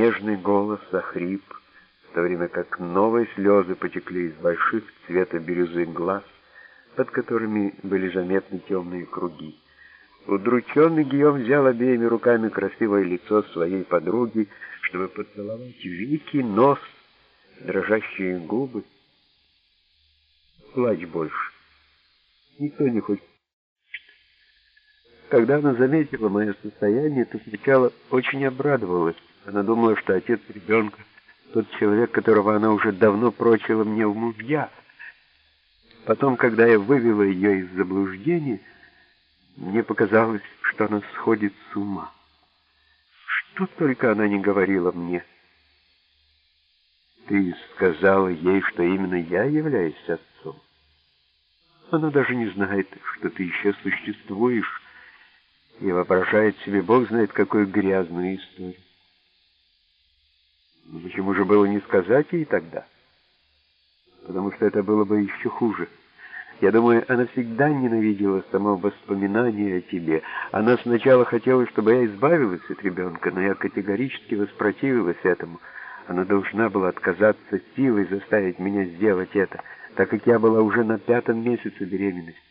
нежный голос охрип, в то время как новые слезы потекли из больших цвета бирюзы глаз, под которыми были заметны темные круги. Удрученный Гийом взял обеими руками красивое лицо своей подруги, чтобы поцеловать веки, нос, дрожащие губы. Плачь больше. Никто не хочет. Когда она заметила мое состояние, то сначала очень обрадовалась. Она думала, что отец ребенка тот человек, которого она уже давно прочила мне в мужья. Потом, когда я вывела ее из заблуждения, мне показалось, что она сходит с ума. Что только она не говорила мне. Ты сказала ей, что именно я являюсь отцом. Она даже не знает, что ты еще существуешь, и воображает себе Бог знает какую грязную историю. Но почему же было не сказать ей тогда? Потому что это было бы еще хуже. Я думаю, она всегда ненавидела само воспоминание о тебе. Она сначала хотела, чтобы я избавилась от ребенка, но я категорически воспротивилась этому. Она должна была отказаться силой заставить меня сделать это, так как я была уже на пятом месяце беременности.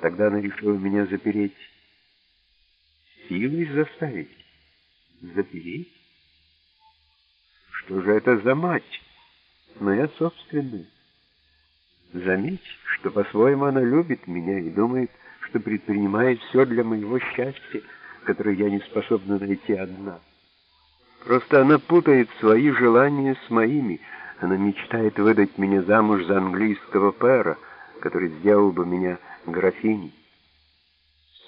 Тогда она решила меня запереть. Силой заставить? Запереть? Что же это за мать? Моя собственная. Заметь, что по-своему она любит меня и думает, что предпринимает все для моего счастья, которое я не способна найти одна. Просто она путает свои желания с моими. Она мечтает выдать меня замуж за английского пэра, который сделал бы меня графиней.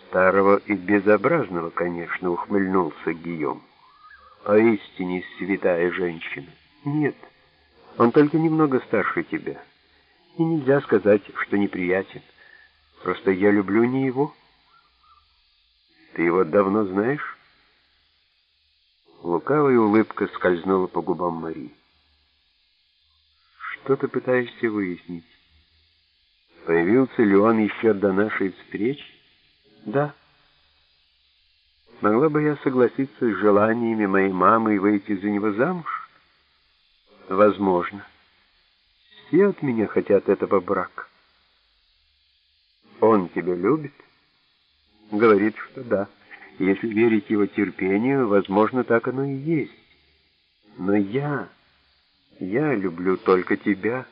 Старого и безобразного, конечно, ухмыльнулся Гийом. Поистине святая женщина. Нет, он только немного старше тебя и нельзя сказать, что неприятен. Просто я люблю не его. Ты его давно знаешь? Лукавая улыбка скользнула по губам Марии. Что ты пытаешься выяснить? Появился ли он еще до нашей встречи? Да. Могла бы я согласиться с желаниями моей мамы и выйти за него замуж? Возможно все от меня хотят этого брака. Он тебя любит? Говорит, что да. Если верить его терпению, возможно, так оно и есть. Но я, я люблю только тебя.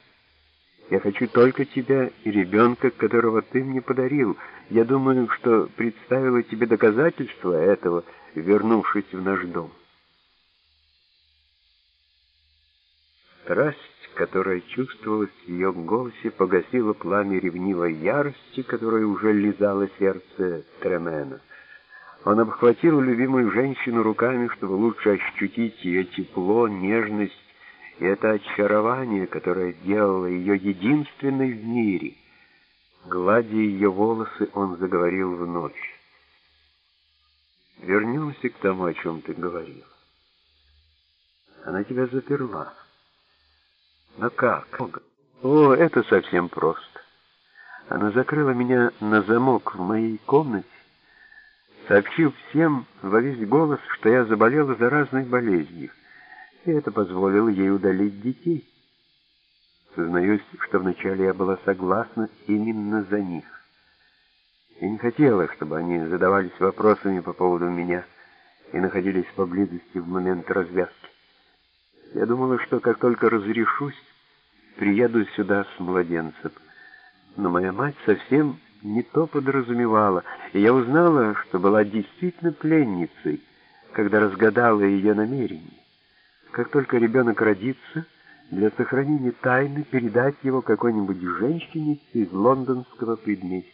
Я хочу только тебя и ребенка, которого ты мне подарил. Я думаю, что представила тебе доказательства этого, вернувшись в наш дом. Страсть которая чувствовалась в ее голосе, погасила пламя ревнивой ярости, которая уже лизала сердце Тремена. Он обхватил любимую женщину руками, чтобы лучше ощутить ее тепло, нежность и это очарование, которое делало ее единственной в мире. Гладя ее волосы, он заговорил вновь. «Вернемся к тому, о чем ты говорил. Она тебя заперла». Но как? О, это совсем просто. Она закрыла меня на замок в моей комнате, сообщив всем во весь голос, что я заболела заразной болезнью, и это позволило ей удалить детей. Сознаюсь, что вначале я была согласна именно за них. Я не хотела, чтобы они задавались вопросами по поводу меня и находились поблизости в момент развязки. Я думала, что как только разрешусь, приеду сюда с младенцем. Но моя мать совсем не то подразумевала, и я узнала, что была действительно пленницей, когда разгадала ее намерение. Как только ребенок родится, для сохранения тайны передать его какой-нибудь женщине из лондонского предместья.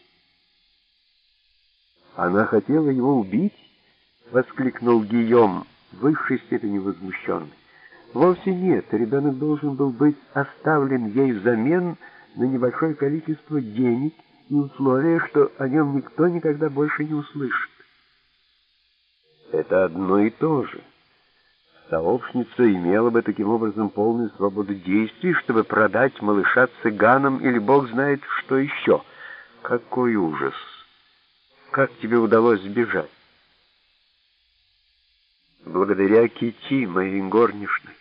«Она хотела его убить?» — воскликнул Гийом, в высшей степени возмущенный. Вовсе нет, ребенок должен был быть оставлен ей взамен на небольшое количество денег и условие, что о нем никто никогда больше не услышит. Это одно и то же. Сообщница имела бы таким образом полную свободу действий, чтобы продать малыша цыганам или бог знает что еще. Какой ужас! Как тебе удалось сбежать? благодаря Кити, моей горничной.